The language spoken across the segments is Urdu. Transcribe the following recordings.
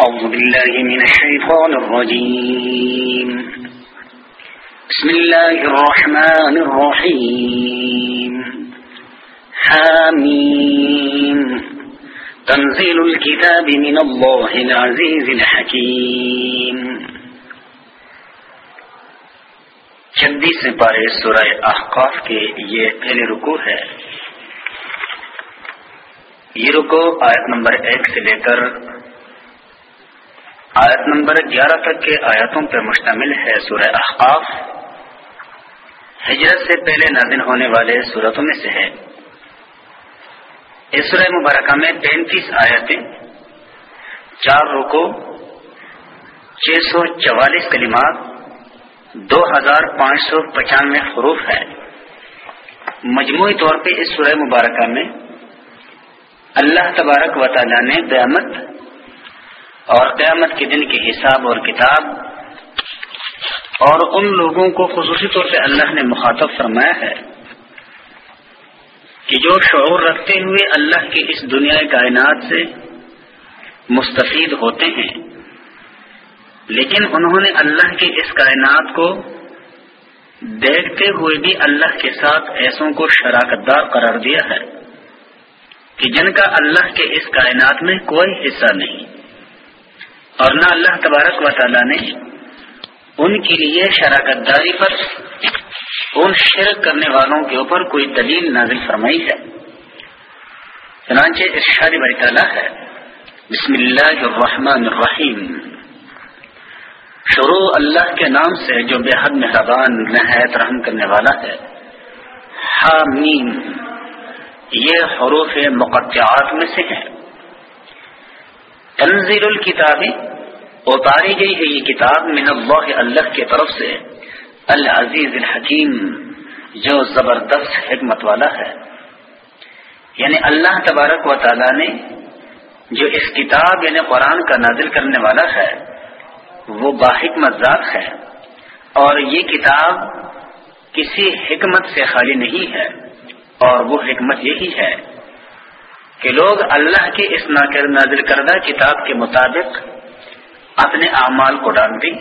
أعوذ بالله من الشيطان الرجيم. بسم الله الرحمن الرحيم. حامين تنزيل الكتاب من الله العزيز الحكيم. چھبیس پارے سورہ احقاف کے یہ پہلے رکو ہے۔ یہ رکو آیت نمبر ایک سے لے کر آیت نمبر گیارہ تک کے آیاتوں پر مشتمل ہے سورہ احقاف۔ ہجرت سے پہلے نازل ہونے والے صورتوں میں سے ہے۔ اس سورہ مبارکہ میں پینتیس آیتیں، چار رکو چھ سو چوالیس کلمات، دو ہزار پانچ سو پچانوے حروف ہے مجموعی طور پہ اس سورہ مبارکہ میں اللہ تبارک و تعالی نے قیامت اور قیامت کے دن کے حساب اور کتاب اور ان لوگوں کو خصوصی طور پہ اللہ نے مخاطب فرمایا ہے کہ جو شعور رکھتے ہوئے اللہ کی اس دنیا کائنات سے مستفید ہوتے ہیں، لیکن انہوں نے اللہ کی اس کائنات کو دیکھتے ہوئے بھی اللہ کے ساتھ ایسوں کو شراکت دار قرار دیا ہے کہ جن کا اللہ کے اس کائنات میں کوئی حصہ نہیں۔ اور نہ اللہ تبارک و تعالی نے ان کے لیے شراکت داری پر ان شرک کرنے والوں کے اوپر کوئی دلیل نازل فرمائی ہے۔ چنانچہ ارشاد بری تعالیٰ ہے۔ بسم اللہ الرحمن الرحیم۔ شروع اللہ کے نام سے جو بے حد مہربان، نہایت رحم کرنے والا ہے۔ حامیم۔ یہ حروف مقطعات میں سے ہیں۔ تنزیل الکتابی اتاری گئی ہے یہ کتاب من اللہ اللہ کی طرف سے، العزیز الحکیم، جو زبردست حکمت والا ہے۔ یعنی اللہ تبارک و تعالی نے جو اس کتاب یعنی قرآن کا نازل کرنے والا ہے، وہ باحکمت ذات ہے۔ اور یہ کتاب کسی حکمت سے خالی نہیں ہے، اور وہ حکمت یہی ہے۔ کہ لوگ اللہ کی اس نازل کردہ کتاب کے مطابق اپنے اعمال کو ڈال دیں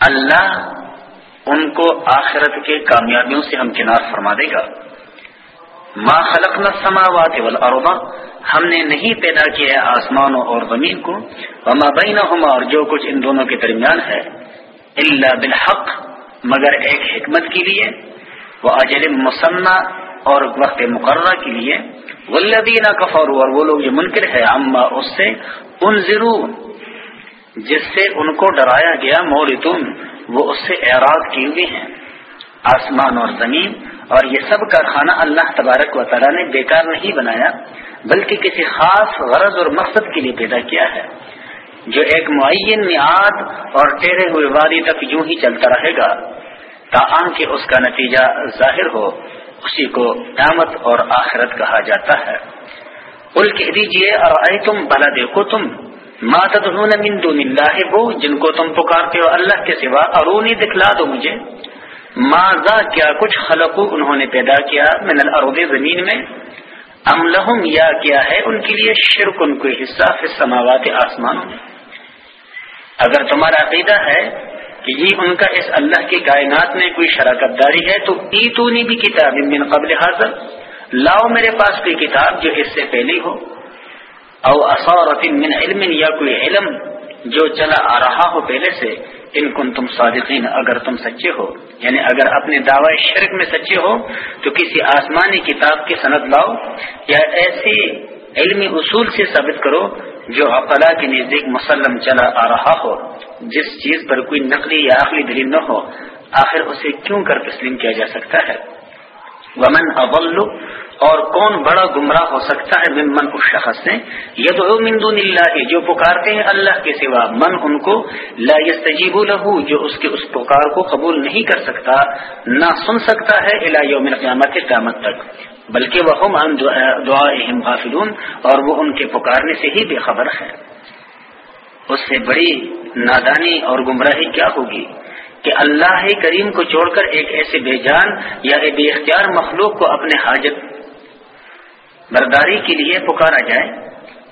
اللہ ان کو آخرت کے کامیابیوں سے ہمکنار فرما دے گا۔ ما خلق نہ والارض، ہم نے نہیں پیدا کیا آسمانوں اور زمین کو، وما بینہما، اور جو کچھ ان دونوں کے درمیان ہے اللہ بالحق، مگر ایک حکمت کے لیے۔ وہ اجل مسنہ اور وقت مقررہ کے لیے ولدینہ کفر اور وہ لوگ جو منکر ہے اما اس سے ان ضرور جس سے ان کو ڈرایا گیا مورتون وہ اس سے اعراض کی ہوئی ہیں۔ آسمان اور زمین، اور یہ سب کارخانہ اللہ تبارک و تعالیٰ نے بیکار نہیں بنایا، بلکہ کسی خاص غرض اور مقصد کے لیے پیدا کیا ہے۔ جو ایک معین میعاد اور ٹیڑھے ہوئے وادی تک یوں ہی چلتا رہے گا تاہم کہ اس کا نتیجہ ظاہر ہو۔ اسی کو قیامت اور آخرت کہا جاتا ہے۔ ال کہہ دیجیے اور تم بلا دیکھو تم من دون اللہ وہ جن کو تم پکارتے ہو اللہ کے سوا، ارونی دکھلا دو مجھے۔ ماضا کیا کچھ خلق انہوں نے پیدا کیا من الارض زمین میں؟ ام لہم یا کیا ہے ان کے لیے شرک ان کو حصہ پھر سماوات آسمانوں میں؟ اگر تمہارا عقیدہ ہے کہ یہ ان کا اس اللہ کی کائنات میں کوئی شراکت داری ہے تو ایتونی بھی کتاب من قبل حاضر، لاؤ میرے پاس کوئی کتاب جو اس سے پہلی ہو۔ او اصورت من علم، یا کوئی علم جو چلا آ رہا ہو پہلے سے، ان کن تم صادقین، اگر تم سچے ہو۔ یعنی اگر اپنے دعوی شرک میں سچے ہو، تو کسی آسمانی کتاب کی سند لاؤ یا ایسی علمی اصول سے ثابت کرو جو عقلا کے نزدیک مسلم چلا آ رہا ہو، جس چیز پر کوئی نقلی یا عقلی دلیل نہ ہو، آخر اسے کیوں کر تسلیم کیا جا سکتا ہے؟ ومن اول اور کون بڑا گمراہ ہو سکتا ہے من اس شخص سے یہ تو من دون اللہ جو پکارتے ہیں اللہ کے سوا، من ان کو؟ لا یستجیب له، جو اس کے اس پکار کو قبول نہیں کر سکتا، نہ سن سکتا ہے الا یوم القیامت، قیامت تک، بلکہ وہ ہم دعا غافلون، اور وہ ان کے پکارنے سے ہی بے خبر ہے اس سے بڑی نادانی اور گمراہی کیا ہوگی؟ کہ اللہ کریم کو چھوڑ کر ایک ایسے بے جان یا بے اختیار مخلوق کو اپنے حاجت برداری کے لیے پکارا جائے،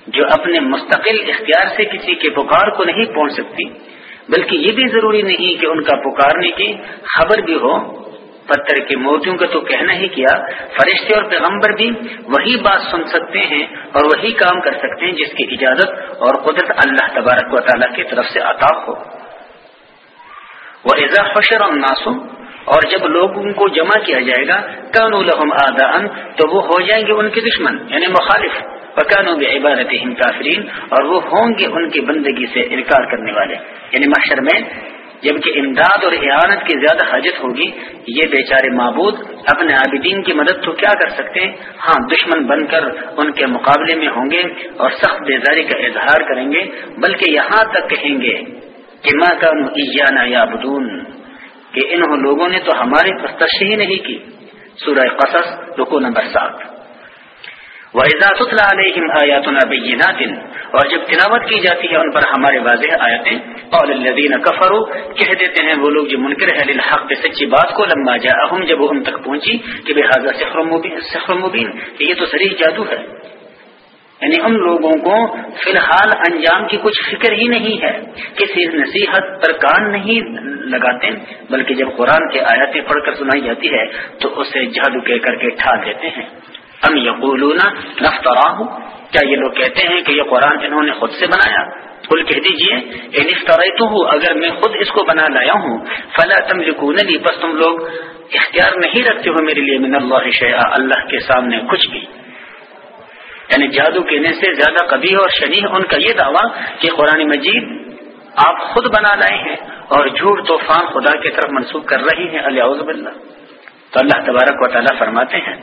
جو اپنے مستقل اختیار سے کسی کے پکار کو نہیں پہنچ سکتی، بلکہ یہ بھی ضروری نہیں کہ ان کا پکارنے کی خبر بھی ہو۔ پتھر کے موتیوں کا تو کہنا ہی کیا، فرشتے اور پیغمبر بھی وہی بات سن سکتے ہیں اور وہی کام کر سکتے ہیں جس کی اجازت اور قدرت اللہ تبارک و تعالیٰ کی طرف سے عطا ہو۔ وہ ایزا فشر الناسو اور جب لوگوں کو جمع کیا جائے گا کان الحم آدا تو وہ ہو جائیں گے ان کے دشمن یعنی مخالف. پکانوں میں عبادت کافرین اور وہ ہوں گے ان کی بندگی سے انکار کرنے والے. یعنی محشر میں جبکہ امداد اور اعانت کی زیادہ حاجت ہوگی، یہ بیچارے معبود اپنے عابدین کی مدد تو کیا کر سکتے ہیں؟ ہاں دشمن بن کر ان کے مقابلے میں ہوں گے اور سخت بیزاری کا اظہار کریں گے، بلکہ یہاں تک کہیں گے کہ ماں کا ایانا یا بدون کہ ان لوگوں نے تو ہماری ہی نہیں کی۔ سورہ قصص رکو نمبر سات۔ عَلَيْهِمْ آيَاتُنَا بَيِّنَاتٍ، اور جب تلاوت کی جاتی ہے، ان پر ہمارے واضح آیتیں، قال الذين كفروا، کہہ دیتے ہیں وہ لوگ جو منکر ہے للحق، سچی بات کو، لما جاءهم، جب وہ ان تک پہنچی کہ بهذا سحر مبین سحر مبین کہ یہ تو صریح جادو ہے۔ یعنی ان لوگوں کو فی الحال انجام کی کچھ فکر ہی نہیں ہے کسی نصیحت پر کان نہیں لگاتے، بلکہ جب قرآن کے آیاتیں پڑھ کر سنائی جاتی ہے تو اسے جادو کہہ کر کے ٹھا دیتے ہیں۔ ام یقولون نفتراہ کیا یہ لوگ کہتے ہیں کہ یہ قرآن انہوں نے خود سے بنایا؟ کل کہہ دیجیے، ان اگر میں خود اس کو بنا لایا ہوں، فلا تملکون لی پس تم لوگ اختیار نہیں رکھتے ہو میرے لیے من اللہ شیعہ اللہ کے سامنے کچھ بھی۔ یعنی جادو کہنے سے زیادہ کبھی اور شنی ان کا یہ دعویٰ کہ قرآن مجید آپ خود بنا لائے ہیں اور جھوٹ طوفان خدا کی طرف منسوخ کر رہی ہیں علیہ تو اللہ تبارک و تعالیٰ فرماتے ہیں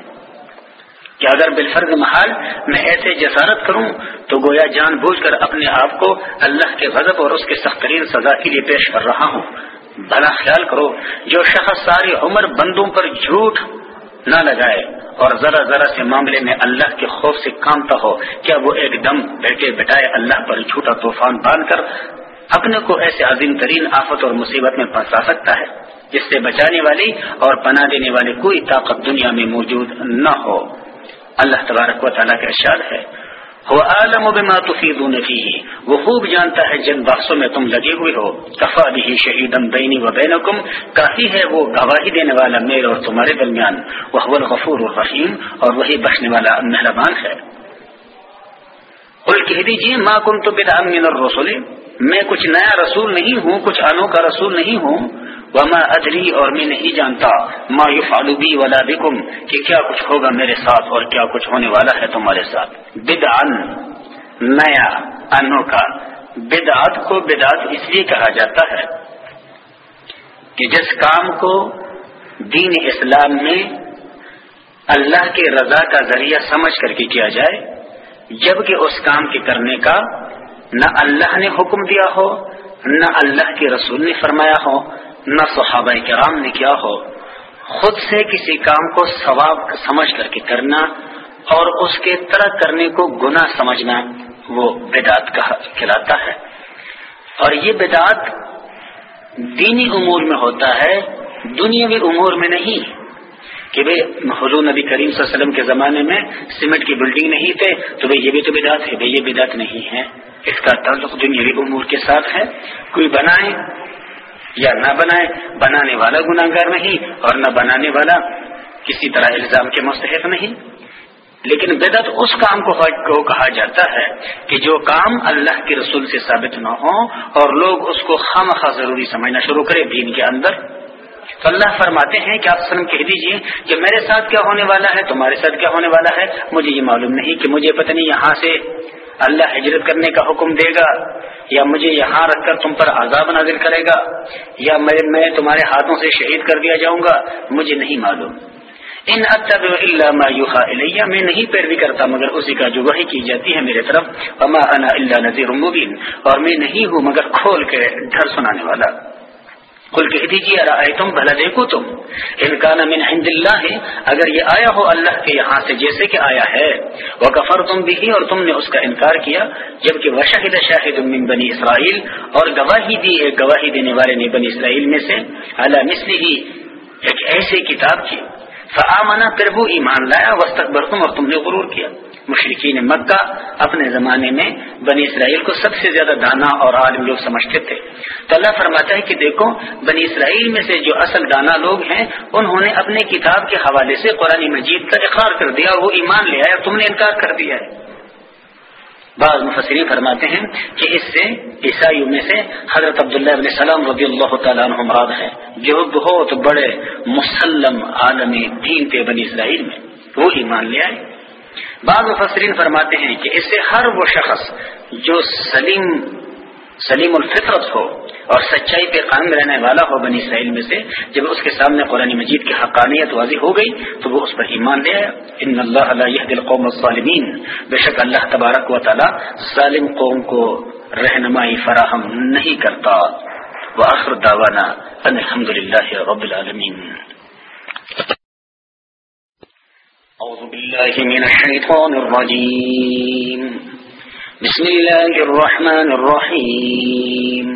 کہ اگر بالفرض محال میں ایسے جسارت کروں تو گویا جان بوجھ کر اپنے آپ کو اللہ کے غضب اور اس کے سخت ترین سزا کے لیے پیش کر رہا ہوں۔ بھلا خیال کرو، جو شخص ساری عمر بندوں پر جھوٹ نہ لگائے اور ذرا ذرا سے معاملے میں اللہ کے خوف سے کامتا ہو، کیا وہ ایک دم بیٹھے بٹائے اللہ پر جھوٹا طوفان باندھ کر اپنے کو ایسے عظیم ترین آفت اور مصیبت میں پھنسا سکتا ہے، جس سے بچانے والی اور پناہ دینے والی کوئی طاقت دنیا میں موجود نہ ہو۔ اللہ تبارک و تعالیٰ کا ارشاد ہے۔ وہ عالم و بما تفیدون فیہ وہ خوب جانتا ہے جن بحثوں میں تم لگے ہوئے ہو. کفا بھی شہیدم بینی و بینکم. کافی ہے وہ گواہی دینے والا میرے اور تمہارے درمیان. وہ الغفور الرحیم اور وہی بخشنے والا مہربان ہے. قل کہہ دیجیے ماں کن تو بدا من الرسول میں کچھ نیا رسول نہیں ہوں، کچھ انوکھا رسول نہیں ہوں. وما ادری اور میں نہیں جانتا ما بی ولا بکم کہ کیا کچھ ہوگا میرے ساتھ اور کیا کچھ ہونے والا ہے تمہارے ساتھ بدعن نیا، انوکھا۔ بدعت کو بدعت اس لیے کہا جاتا ہے کہ جس کام کو دین اسلام میں اللہ کے رضا کا ذریعہ سمجھ کر کے کیا جائے جبکہ اس کام کے کرنے کا نہ اللہ نے حکم دیا ہو، نہ اللہ کے رسول نے فرمایا ہو نہ صحابہ کرام نے کیا ہو، خود سے کسی کام کو ثواب سمجھ کر کے کرنا اور اس کے ترک کرنے کو گناہ سمجھنا وہ بدعت کہلاتا ہے۔ اور یہ بدعت دینی امور میں ہوتا ہے، دنیاوی امور میں نہیں۔ کہ بھائی حضور نبی کریم صلی اللہ علیہ وسلم کے زمانے میں سیمنٹ کی بلڈنگ نہیں تھے، تو بھائی یہ بھی تو بدعت ہے بھائی یہ بدعت نہیں ہے۔ اس کا تعلق دنیاوی امور کے ساتھ ہے۔ کوئی بنائے یا نہ بنائے، بنانے والا گناہ گار نہیں اور نہ بنانے والا کسی طرح الزام کے مستحق نہیں۔ لیکن بدت اس کام کو کہا جاتا ہے کہ جو کام اللہ کے رسول سے ثابت نہ ہو اور لوگ اس کو خام خواہ ضروری سمجھنا شروع کرے دین کے اندر۔ تو اللہ فرماتے ہیں کہ آپ سلم کہہ دیجیے کہ میرے ساتھ کیا ہونے والا ہے؟ تمہارے ساتھ کیا ہونے والا ہے؟ مجھے یہ معلوم نہیں کہ مجھے پتہ نہیں یہاں سے اللہ ہجرت کرنے کا حکم دے گا، یا مجھے یہاں رکھ کر تم پر عذاب نازل کرے گا، یا میں تمہارے ہاتھوں سے شہید کر دیا جاؤں گا، مجھے نہیں معلوم۔ ان ما الیہ، میں نہیں پیروی کرتا مگر اسی کا جو وحی کی جاتی ہے میرے طرف۔ اما انا اللہ نذیر مبین، اور میں نہیں ہوں مگر کھول کے ڈر سنانے والا۔ کل کہہ دیجیے آئے تم بھلا دیکھو تم۔ انکان من عند اللہ ہے اگر یہ آیا ہو اللہ کے یہاں سے جیسے کہ آیا ہے۔ وہ کفر تم بھی اور تم نے اس کا انکار کیا، جبکہ وہ شاہد شاہد من بنی اسرائیل اور گواہی دی ہے، گواہی دینے والے نے بنی اسرائیل میں سے۔ اللہ مسلی ہی ایک ایسی کتاب کی فآمنا پھر وہ ایمان لایا وسط برتم اور تم نے غرور کیا۔ مشرقین مکہ اپنے زمانے میں بنی اسرائیل کو سب سے زیادہ دانا اور عالم لوگ سمجھتے تھے۔ تو اللہ فرماتا ہے کہ دیکھو، بنی اسرائیل میں سے جو اصل دانا لوگ ہیں، انہوں نے اپنے کتاب کے حوالے سے قرآن مجید کا اقرار کر دیا وہ ایمان لے آیا تم نے انکار کر دیا ہے۔ بعض مفسرین فرماتے ہیں کہ اس سے، عیسائیوں میں سے حضرت عبداللہ ابن سلام رضی اللہ تعالیٰ عنہ مراد ہے جو بہت بڑے مسلم عالمی دین تھے بنی اسرائیل میں۔ وہ ایمان لے آئے۔ بعض مفسرین فرماتے ہیں کہ اس سے ہر وہ شخص جو سلیم سلیم الفطرت ہو اور سچائی پہ قائم رہنے والا ہو بنی اسرائیل میں سے، جب اس کے سامنے قرآن مجید کی حقانیت واضح ہو گئی، تو وہ اس پر ایمان لے آیا۔ ان اللہ علیہ قوم الظالمین۔ بے شک اللہ تبارک و تعالی ظالم قوم کو رہنمائی فراہم نہیں کرتا۔ وآخر دعوانا ان الحمد للہ رب العالمین۔ أعوذ بالله من الشيطان الرجيم. بسم الله الرحمن الرحيم.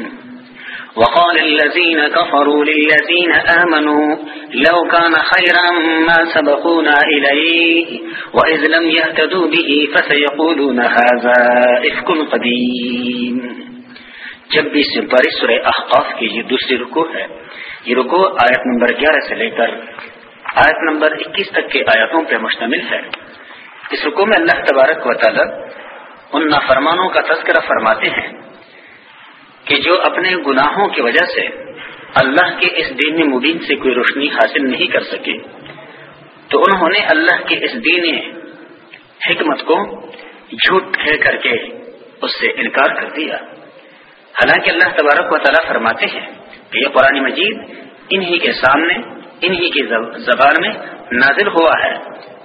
وقال الذين كفروا للذين آمنوا لو كان خيرا ما سبقونا إليه وإذ لم يهتدوا به فسيقولون هذا إفك قديم. جب بھی سپاری سورہ احقاف کی یہ دوسری رکو ہے. یہ رکو آیت نمبر گیارہ سے لے کر آیت نمبر اکیس تک کے آیاتوں پر مشتمل ہے۔ اس حکم میں اللہ تبارک و تعالی ان نافرمانوں کا تذکرہ فرماتے ہیں کہ جو اپنے گناہوں کی وجہ سے اللہ کے اس دین مبین سے کوئی روشنی حاصل نہیں کر سکے، تو انہوں نے اللہ کے اس دین حکمت کو جھوٹ کہہ کر کے اس سے انکار کر دیا۔ حالانکہ اللہ تبارک و تعالیٰ فرماتے ہیں کہ یہ قرآن مجید انہی کے سامنے انہی کی زبان میں نازل ہوا ہے،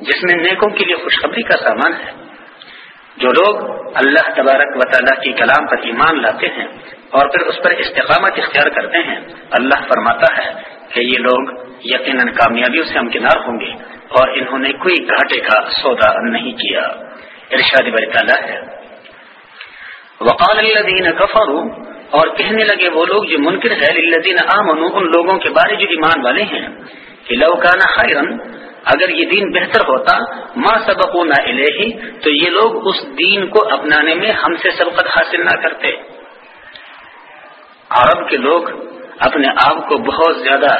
جس میں نیکوں کے لیے خوشخبری کا سامان ہے۔ جو لوگ اللہ تبارک و تعالیٰ کی کلام پر ایمان لاتے ہیں اور پھر اس پر استقامت اختیار کرتے ہیں، اللہ فرماتا ہے کہ یہ لوگ یقیناً کامیابیوں سے ہمکنار ہوں گے اور انہوں نے کوئی گھاٹے کا سودا نہیں کیا۔ ارشاد بر تعالیٰ ہے۔ وقال الذين كفروا اور کہنے لگے وہ لوگ جو منکر ہے للذین آمنوا، ان لوگوں کے بارے جو ایمان والے ہیں۔ کہ لو کانا خیرن، اگر یہ دین بہتر ہوتا، ما سبقونا الیہ، تو یہ لوگ اس دین کو اپنانے میں ہم سے سبقت حاصل نہ کرتے۔ عرب کے لوگ اپنے آپ کو بہت زیادہ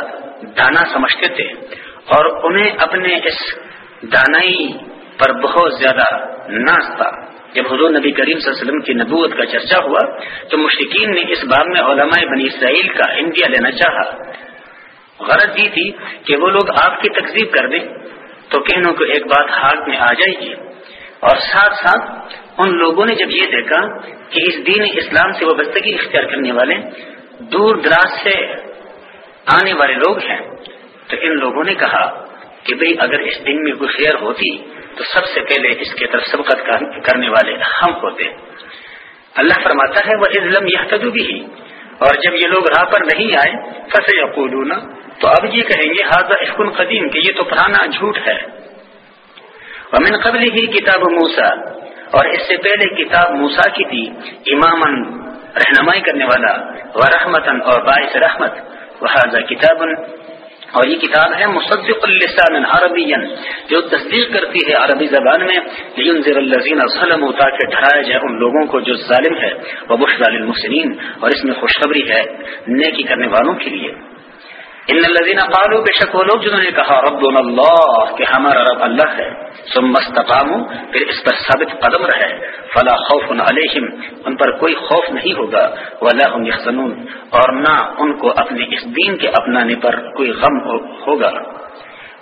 دانا سمجھتے تھے اور انہیں اپنے اس دانائی پر بہت زیادہ ناز تھا۔ جب حضور نبی کریم صلی اللہ علیہ وسلم کی نبوت کا چرچا ہوا، تو مشرقین نے اس باب میں علماء بنی اسرائیل کا انڈیا لینا چاہا۔ غرض یہ تھی کہ وہ لوگ آپ کی تقزیب کر دیں، تو کہنوں کو ایک بات ہاتھ میں آ جائے گی۔ اور ساتھ ساتھ ان لوگوں نے جب یہ دیکھا کہ اس دین اسلام سے وابستگی اختیار کرنے والے دور دراز سے آنے والے لوگ ہیں، تو ان لوگوں نے کہا کہ بھئی اگر اس دن میں کوئی خیر ہوتی تو سب سے پہلے اس کے طرف سبقت کرنے والے ہم ہوتے۔ اللہ فرماتا ہے وہ علم یہ بھی اور جب یہ لوگ راہ پر نہیں آئے فصے یا تو اب یہ کہیں گے حاضر افکن قدیم، کہ یہ تو پرانا جھوٹ ہے۔ ومن قبل ہی کتاب موسا اور اس سے پہلے کتاب موسا کی تھی امام رہنمائی کرنے والا و رحمتن اور باعث رحمت۔ وہ کتاب اور یہ کتاب ہے مصدق اللسان عربی جو تصدیق کرتی ہے عربی زبان میں الزین ظلم تاکہ ڈھرایا جائے ان لوگوں کو جو ظالم ہے وہ بشر اور اس میں خوشخبری ہے نیکی کرنے والوں کے لیے۔ ان الزین قالو بے شک وہ لوگ جنہوں نے کہا رب اللہ، کہ ہمارا رب اللہ ہے سم مستقام پھر اس پر ثابت قدم رہے۔ فلا خوف علیہم، ان پر کوئی خوف نہیں ہوگا۔ ولا هم يحزنون اور نہ ان کو اپنے اس دین کے اپنانے پر کوئی غم ہوگا۔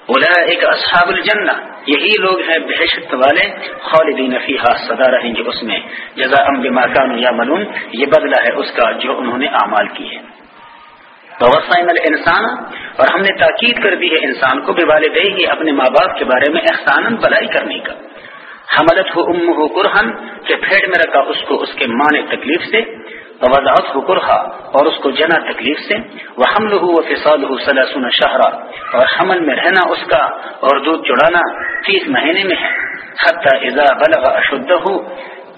اولئک اصحاب الجنہ، یہی لوگ ہیں بحشت والے، خالدین فیہا سدا رہیں گے اس میں۔ جزاء بما كانوا يعملون یہ بدلہ ہے اس کا جو انہوں نے اعمال کیے۔ توسائن الانسان اور ہم نے تاکید کر دی ہے انسان کو بے والدے ہی اپنے ماں باپ کے بارے میں احسان بلائی کرنے کا۔ حملت ہو ام ہو قرحن کہ پھیڑ میں رکھا اس کو اس کے ماں نے تکلیف سے، وضاحت ہو قرحا اور اس کو جنا تکلیف سے۔ وہ حمل ہو و فساد ہو سلاسن شہرا، اور حمل میں رہنا اس کا، اور دودھ چڑانا تیس مہینے میں ہے۔ حتیٰ اذا بلغ اشد ہو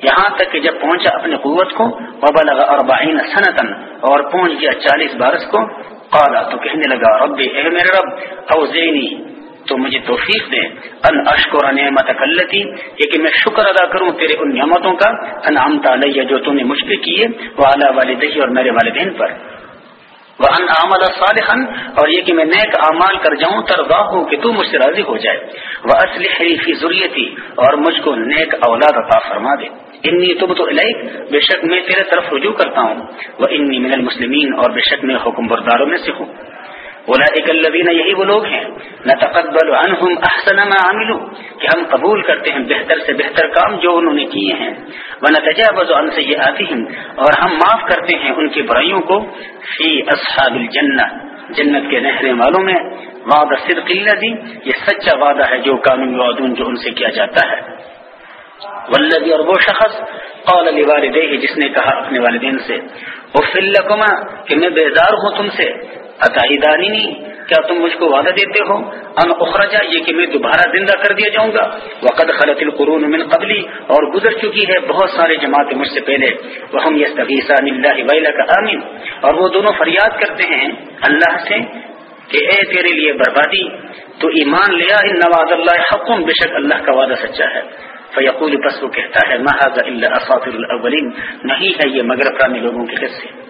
یہاں تک کہ جب پہنچا اپنی قوت کو وبا لگا اربعین سنتن اور پہنچ گیا چالیس بارس کو قالا تو کہنے لگا رب اے میرے رب، اوزینی، تو مجھے توفیق دیں ان اشکر نعمت کلتی یہ کہ میں شکر ادا کروں تیرے ان نعمتوں کا انعام علیہ جو تم نے مجھ پہ کیے وہ اعلیٰ والدہی اور میرے والدین پر۔ ان عمل صالحا اور یہ کہ میں نیک اعمال کر جاؤں ترغاہ ہو کہ تو مجھ سے راضی ہو جائے۔ وہ اصلی حریفی ضروریتی اور مجھ کو نیک اولاد عطا فرما دے۔ انی تب تو علیک بے شک میں تیرے طرف رجوع کرتا ہوں۔ وہ انی من المسلمین اور بے شک میں حکم برداروں میں سے ہوں۔ بولا ایک یہی وہ لوگ ہیں۔ نہ تقبل عنہم احسن ما عملو کہ ہم قبول کرتے ہیں بہتر سے بہتر کام جو انہوں نے کیے ہیں۔ وہ عن سیئاتہم۔ اور ہم معاف کرتے ہیں ان کی برائیوں کو۔ فی اصحاب الجنہ۔ جنت کے نہرے والوں میں وعدہ صدق اللہ دی یہ سچا وعدہ ہے جو قانون وعدون جو ان سے کیا جاتا ہے۔ ولدی اور وہ شخص۔ قول لوالدہ جس نے کہا اپنے والدین سے فلکما کہ میں بیدار ہوں تم سے۔ عطائی کیا تم مجھ کو وعدہ دیتے ہو؟ ان اخرجا، یہ کہ میں دوبارہ زندہ کر دیا جاؤں گا۔ وقت خلط القرون من قبلی، اور گزر چکی ہے بہت سارے جماعتیں مجھ سے پہلے۔ وہ ہم یس اللہ کا آمین۔ اور وہ دونوں فریاد کرتے ہیں اللہ سے کہ اے تیرے لیے بربادی، تو ایمان لیا، ان نواز اللہ حکم بے شک اللہ کا وعدہ سچا ہے۔ فیقول پس وہ کہتا ہے محاذ اللہ اساطر الاولین؟ نہیں ہے یہ مگر پرانے لوگوں کے قصے۔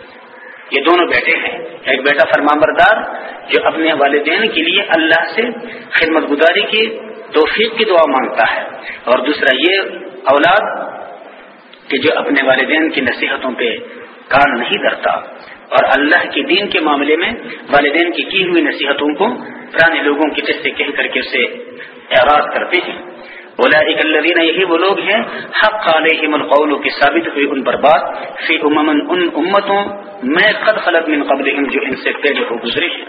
یہ دونوں بیٹے ہیں۔ ایک بیٹا فرمان بردار جو اپنے والدین کے لیے اللہ سے خدمت گزاری کی توفیق کی دعا مانگتا ہے۔ اور دوسرا، یہ اولاد کہ جو اپنے والدین کی نصیحتوں پہ کان نہیں کرتا اور اللہ کے دین کے معاملے میں والدین کی کی ہوئی نصیحتوں کو پرانے لوگوں کی قصے کہہ کر کے اسے اعراض کرتے ہیں۔ بولا الذین یہی وہ لوگ ہیں، حق علیہم القول کی ثابت ہوئی ان پر بات، فی اممن ان امتوں، میں قد خلط من قبل جو ان سے پہلے ہو گزرے ہیں۔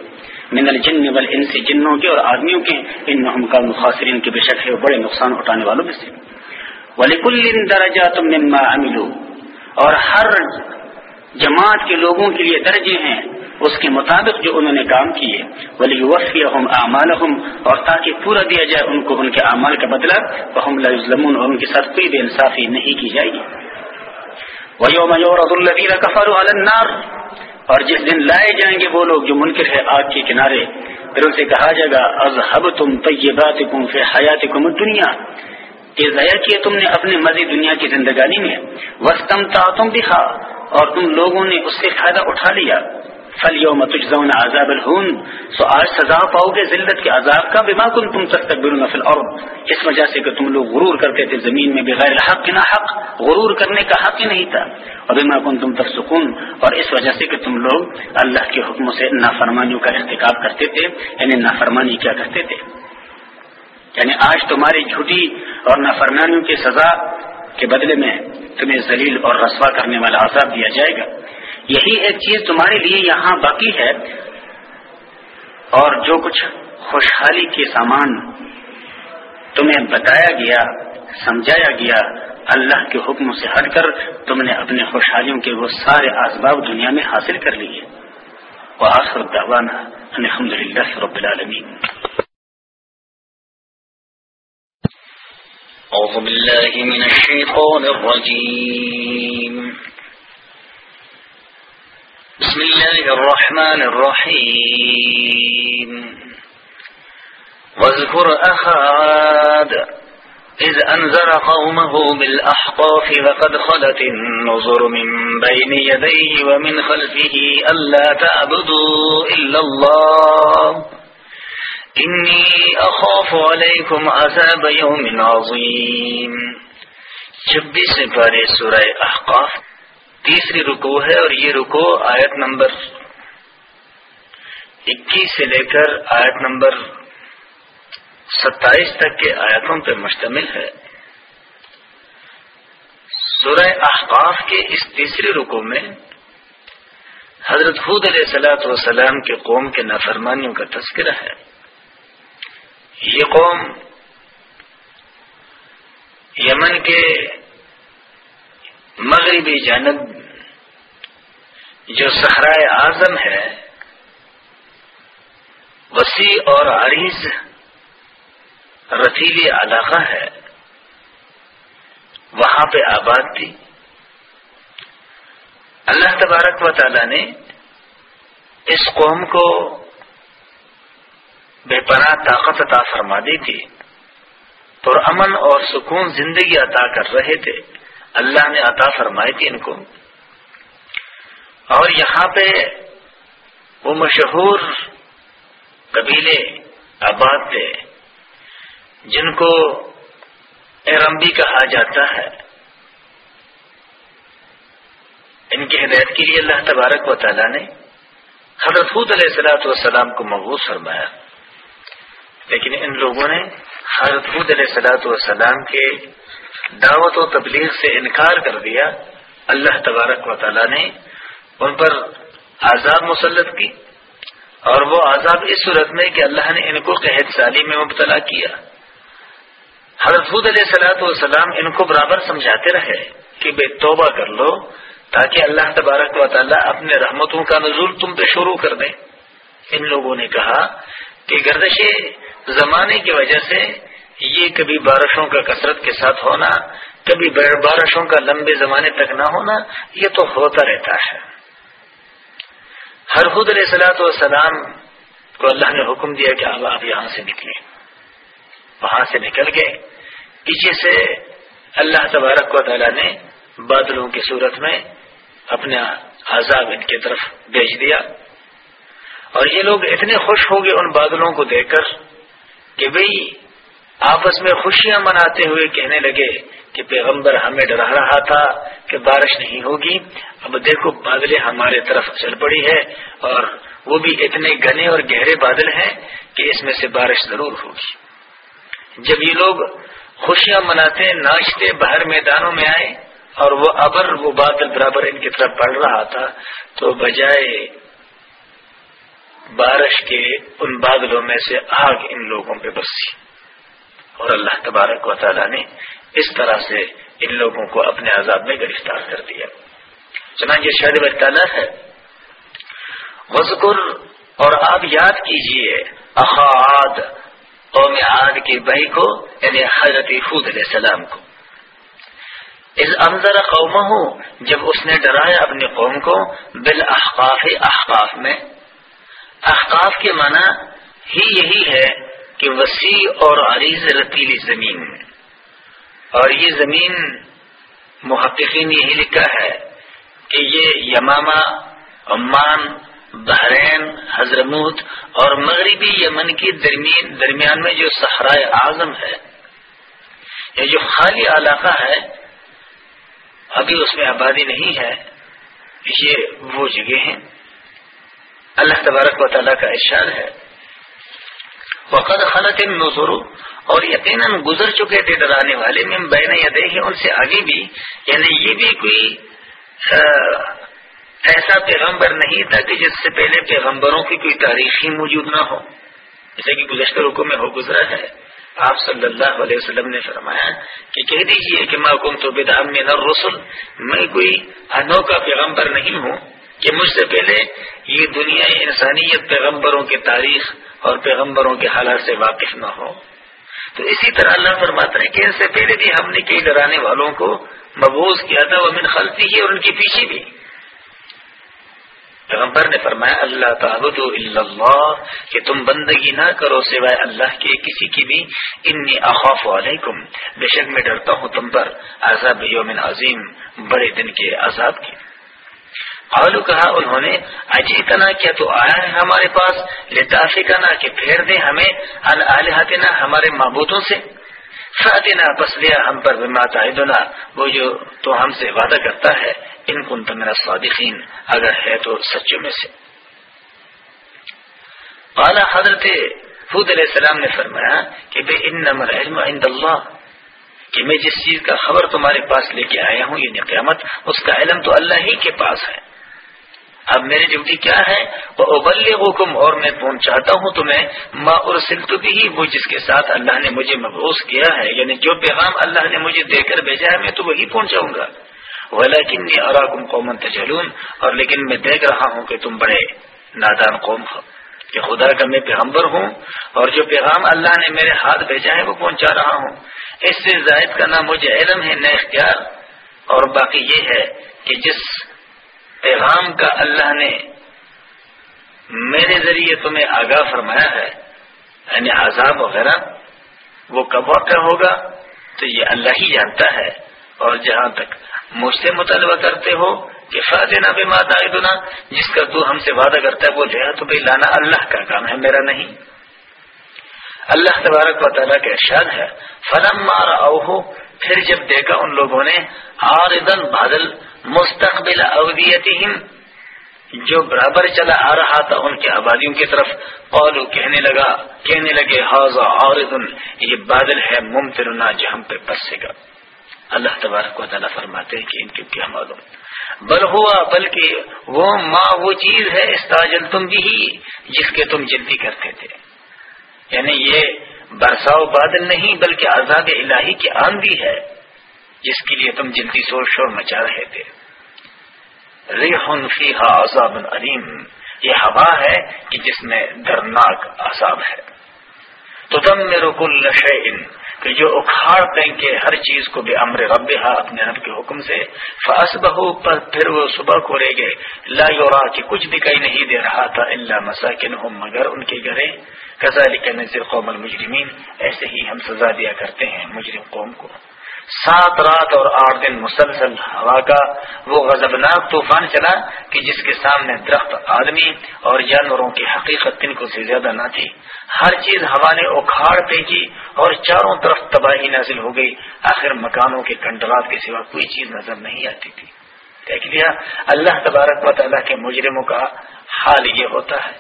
من الجن والانس، جنوں کے اور آدمیوں کے، انہم کا مخاصرین کے بے شک ہے بڑے نقصان اٹھانے والوں میں سے۔ ولکل درجات مما عملوا اور ہر جماعت کے لوگوں کے لیے درجے ہیں۔ اس کے مطابق جو انہوں نے کام کیے ولی وفی اعمال اور تاکہ پورا دیا جائے ان کو ان کے اعمال کا بدلہ وہ لمن اور ان کے ساتھ کوئی بے انصافی نہیں کی جائے گی۔ وہ کفر النار، اور جس دن لائے جائیں گے وہ لوگ جو منکر ہے آگ کے کنارے، پھر ان سے کہا جائے گا ازحب تم طیبات کم فی حیات کم دنیا کہ ضائع کیے تم نے اپنے مزید دنیا کی زندگانی میں۔ وسطم تم اور تم لوگوں نے اس سے فائدہ اٹھا لیا۔ فل یوم تجزون عذاب الہون سو آج سزا پاؤ گے ذلت کے عذاب کا بما کن تم تستقبلون فی الارض۔ اس وجہ سے کہ تم لوگ غرور کرتے تھے زمین میں بغیر الحق نہ حق۔ غرور کرنے کا حق ہی نہیں تھا۔ اور بما کن تم تفسقون۔ اور اس وجہ سے کہ تم لوگ اللہ کے حکموں سے نافرمانیوں کا ارتکاب کرتے تھے۔ یعنی نافرمانی کیا کرتے تھے؟ یعنی آج تمہاری جھوٹی اور نافرمانیوں کی سزا کے بدلے میں تمہیں ذلیل اور رسوا کرنے والا عذاب دیا جائے گا۔ یہی ایک چیز تمہارے لیے یہاں باقی ہے اور جو کچھ خوشحالی کے سامان تمہیں بتایا گیا، سمجھایا گیا، اللہ کے حکم سے ہٹ کر تم نے اپنے خوشحالیوں کے وہ سارے اسباب دنیا میں حاصل کر لیے۔ وہ آخر دعوانا الحمد للہ رب العالمین۔ أعوذ بالله من الشيطان الرجيم بسم الله الرحمن الرحيم. واذكر أخا عاد إذ أنذر قومه بالأحقاف وقد خلت النظر من بين يديه ومن خلفه ألا تعبدوا إلا الله. إني أخاف عليكم عذاب يوم عظيم. چھبیس پارے سورہ احقاف تیسری رکو ہے اور یہ رکو آیت نمبر اکیس سے لے کر آیت نمبر ستائیس تک کے آیتوں پر مشتمل ہے۔ سورہ احقاف کے اس تیسری رکو میں حضرت حود علیہ سلاۃ وسلام کے قوم کے نافرمانیوں کا تذکرہ ہے۔ یہ قوم یمن کے مغربی جانب جو صحرائے اعظم ہے، وسیع اور عریض رتیلی علاقہ ہے۔ وہاں پہ آباد تھی۔ اللہ تبارک و تعالی نے اس قوم کو بے پناہ طاقت عطا فرما دی تھی۔ پر امن اور سکون زندگی عطا کر رہے تھے۔ اللہ نے عطا فرمائی تھی ان کو۔ اور یہاں پہ وہ مشہور قبیلے آباد تھے، جن کو ایرمبی کہا جاتا ہے۔ ان کی ہدایت کے لیے اللہ تبارک و تعالیٰ نے حضرت حود علیہ السلاۃ والسلام کو محبوس فرمایا۔ لیکن ان لوگوں نے حضرت حود علیہ السلاۃ والسلام کے دعوت و تبلیغ سے انکار کر دیا اللہ تبارک و تعالیٰ نے ان پر عذاب مسلط کی اور وہ عذاب اس صورت میں کہ اللہ نے ان کو قحط سالی میں مبتلا کیا۔ حضرت حود علیہ سلاۃ والسلام ان کو برابر سمجھاتے رہے کہ بے توبہ کر لو تاکہ اللہ تبارک و تعالیٰ اپنے رحمتوں کا نزول تم پہ شروع کر دیں ان لوگوں نے کہا کہ گردش زمانے کی وجہ سے یہ کبھی بارشوں کا کثرت کے ساتھ ہونا، کبھی بارشوں کا لمبے زمانے تک نہ ہونا، یہ تو ہوتا رہتا ہے۔ ہر خود علیہ سلاۃ والسلام کو اللہ نے حکم دیا کہ اب آپ یہاں سے نکلیں۔ وہاں سے نکل گئے۔ پیچھے سے اللہ تبارک و تعالیٰ نے بادلوں کی صورت میں اپنے عذاب ان کی طرف بھیج دیا۔ اور یہ لوگ اتنے خوش ہو گئے ان بادلوں کو دیکھ کر کہ بھئی آپس میں خوشیاں مناتے ہوئے کہنے لگے کہ پیغمبر ہمیں ڈرا رہا تھا کہ بارش نہیں ہوگی۔ اب دیکھو بادلیں ہمارے طرف چل پڑی ہے اور وہ بھی اتنے گنے اور گہرے بادل ہیں کہ اس میں سے بارش ضرور ہوگی۔ جب یہ لوگ خوشیاں مناتے ناچتے باہر میدانوں میں آئے اور وہ ابر وہ بادل برابر ان کی طرف بڑھ رہا تھا، تو بجائے بارش کے ان بادلوں میں سے آگ ان لوگوں پہ برسی اور اللہ تبارک و تعالیٰ نے اس طرح سے ان لوگوں کو اپنے عذاب میں گرفتار کر دیا۔ چنانچہ شہد تعالیٰ ہے۔ وزقر اور آپ یاد کیجیے احاد قوم عاد کے بھائی کو یعنی حضرت خود علیہ السلام کو۔ اس انضر قوم ہوں جب اس نے ڈرایا اپنی قوم کو، بالاحقاف، احقاف میں۔ احقاف کے معنی ہی یہی ہے۔ کہ وسیع اور عریض رتیلی زمین اور یہ زمین محققین یہی لکھا ہے کہ یہ یمامہ، عمان، بحرین حضرموت اور مغربی یمن کی درمیان درمیان میں جو صحرائے اعظم ہے یہ جو خالی علاقہ ہے، ابھی اس میں آبادی نہیں ہے، یہ وہ جگہ ہیں۔ اللہ تبارک و تعالیٰ کا ارشاد ہے وقت خلط نظر اور یقیناً گزر چکے تھے ڈرانے والے میں بین یا دیکھے ان سے آگے بھی یعنی یہ بھی کوئی ایسا پیغمبر نہیں تھا کہ جس سے پہلے پیغمبروں کی کوئی تاریخ ہی موجود نہ ہو۔ جیسے کہ گزشتہ رکو میں ہو گزرا ہے، آپ صلی اللہ علیہ وسلم نے فرمایا کہ کہہ دیجیے کہ میں کم تو بدام میں رسول میں کوئی انوکھا پیغمبر نہیں ہوں کہ مجھ سے پہلے یہ دنیا انسانیت پیغمبروں کی تاریخ اور پیغمبروں کے حالات سے واقف نہ ہو۔ تو اسی طرح اللہ فرماتا ہے کہ ان سے پہلے بھی ہم نے کئی ڈرانے والوں کو مبوض کیا تھا، وہ من خلطی ہی اور ان کے پیچھے بھی۔ پیغمبر نے فرمایا، اللہ تعبد اللہ، کہ تم بندگی نہ کرو سوائے اللہ کے، کسی کی بھی۔ انی اخاف علیکم، بے شک میں ڈرتا ہوں تم پر عذاب یوم عظیم، بڑے دن کے عذاب کی قالو کہا انہوں نے اجیتنا کیا تو آیا ہے ہمارے پاس؟ لطافی کا لتافکنا کہ پھیر دیں ہمیں الحتنا ہمارے معبودوں سے۔ فاتنا بس لیا ہم پر بما وہ جو تو ہم سے وعدہ کرتا ہے، ان کن تو میرا صادقین اگر ہے تو سچوں میں سے۔ قال حضرت حود علیہ السلام نے فرمایا کہ بے ان نمر علم عند اللہ، کہ میں جس چیز کا خبر تمہارے پاس لے کے آیا ہوں یہ قیامت، اس کا علم تو اللہ ہی کے پاس ہے۔ اب میری ڈیوٹی کیا ہے؟ وہ ابل حکم اور میں پہنچاتا ہوں تمہیں ماں اور سلط بھی وہ جس کے ساتھ اللہ نے مجھے مبوس کیا ہے یعنی جو پیغام اللہ نے مجھے دے کر بھیجا ہے، میں تو وہی پہنچاؤں گا۔ ولیکن اراکم قومن تجلون اور لیکن میں دیکھ رہا ہوں کہ تم بڑے نادان قوم ہو، کہ خدا کا میں پیغمبر ہوں، اور جو پیغام اللہ نے میرے ہاتھ بھیجا ہے، وہ پہنچا رہا ہوں۔ اس سے زائد کا نہ مجھے علم ہے، نہ اختیار۔ اور باقی یہ ہے کہ جس پیغام کا اللہ نے میرے ذریعے تمہیں آگاہ فرمایا ہے یعنی عذاب وغیرہ، وہ کب واقع ہوگا، تو یہ اللہ ہی جانتا ہے۔ اور جہاں تک مجھ سے مطالبہ کرتے ہو کہ فاطینہ بے ماتا جس کا تو ہم سے وعدہ کرتا ہے، وہ لیا تو بھائی لانا اللہ کا کام ہے، میرا نہیں۔ اللہ تبارک و تعالیٰ کا ارشاد ہے فلم مارا او پھر جب دیکھا ان لوگوں نے آردن بادل مستقبل اودیتی جو برابر چلا آ رہا تھا ان کی آبادیوں کی طرف قولو کہنے لگا، کہنے لگے حاضا عارضن، یہ بادل ہے ممترنا جو ہم پہ برسے گا. اللہ تبارک و تعالیٰ فرماتے ہیں کہ ان کی کیا معلوم۔ بل ہوا، بلکہ وہ ماں وہ چیز ہے استاجل تم بھی جس کے تم جلدی کرتے تھے۔ یعنی یہ برساؤ بادل نہیں، بلکہ آزاد الہی کی آندھی ہے۔ جس کے لیے تم جلدی شور شور مچا رہے تھے۔ ریحن فیہا عذاب علیم یہ ہوا ہے کہ جس میں درناک عذاب ہے۔ تو تم میرے کل شعین کہ جو اکھاڑ دیں ہر چیز کو بھی امر رب اپنے رب کے حکم سے فاس بہو پر پھر وہ صبح کو رہ گئے۔ لا یورا کہ کچھ دکھائی نہیں دے رہا تھا اللہ مساکن مگر ان کے گھرے کزا نظر قوم المجرمین۔ ایسے ہی ہم سزا دیا کرتے ہیں مجرم قوم کو۔ سات رات اور آٹھ دن مسلسل ہوا کا وہ غزبناک طوفان چلا کہ جس کے سامنے درخت، آدمی اور جانوروں کی حقیقت تن کو سے زیادہ نہ تھی۔ ہر چیز ہوا نے اکھاڑ پھینکی اور چاروں طرف تباہی نازل ہو گئی۔ آخر مکانوں کے کنڈرات کے سوا کوئی چیز نظر نہیں آتی تھی۔ دیکھ لیا، اللہ تبارک و تعالیٰ کے مجرموں کا حال یہ ہوتا ہے۔